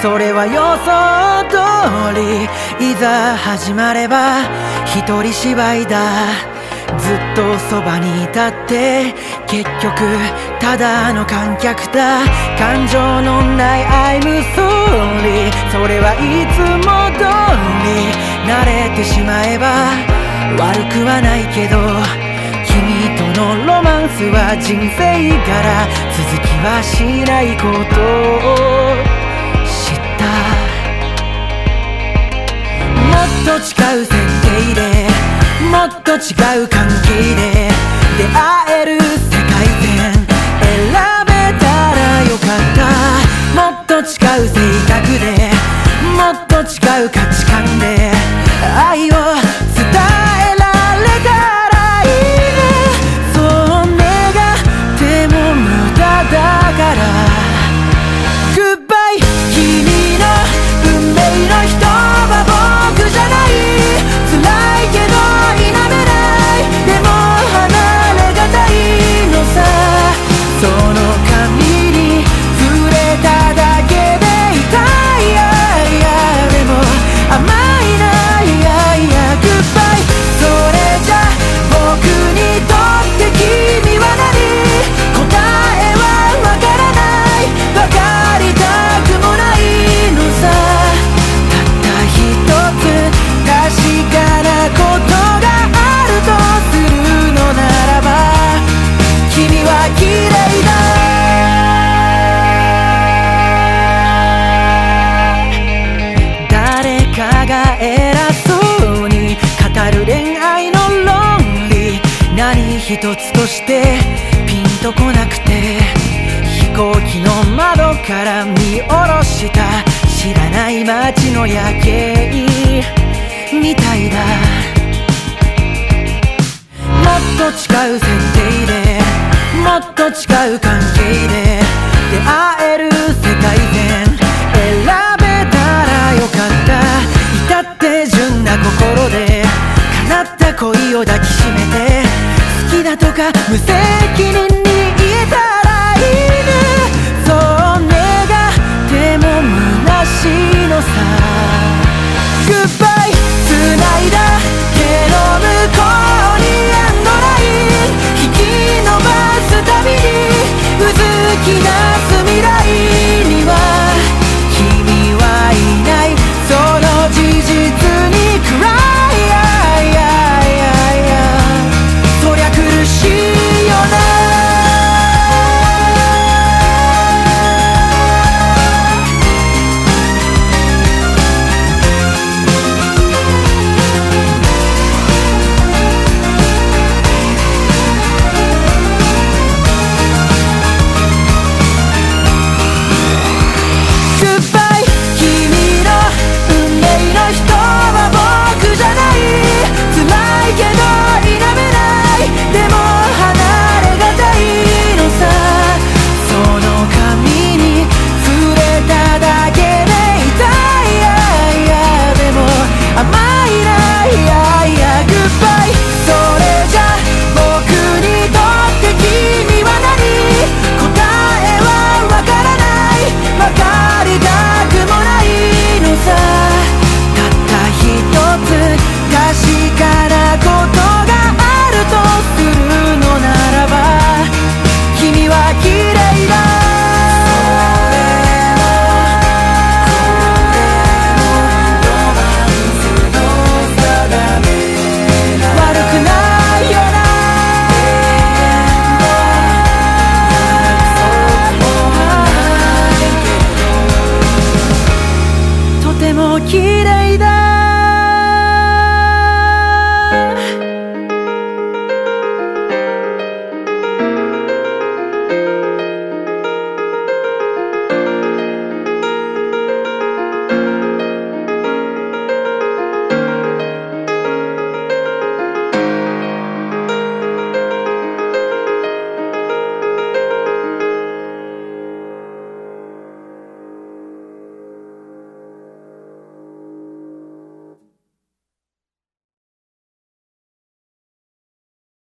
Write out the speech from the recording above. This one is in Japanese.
それは予想通りいざ始まれば一人芝居だずっとそばにいたって結局ただの観客だ。感情のない I'm sorry それはいつも通り慣れてしまえば悪くはないけど君とのロマンスは人生から続きはしないこと。をもっと違う設定でもっと違う関係で出会える世界線。選べたらよかった。もっと違う性格でもっと違う関係。一つとしてピンとこなくて飛行機の窓から見下ろした知らない街の夜景みたいだもっと違う設定でもっと違う感が無責任に言えたらいいね。そう願っても虚しいのさ。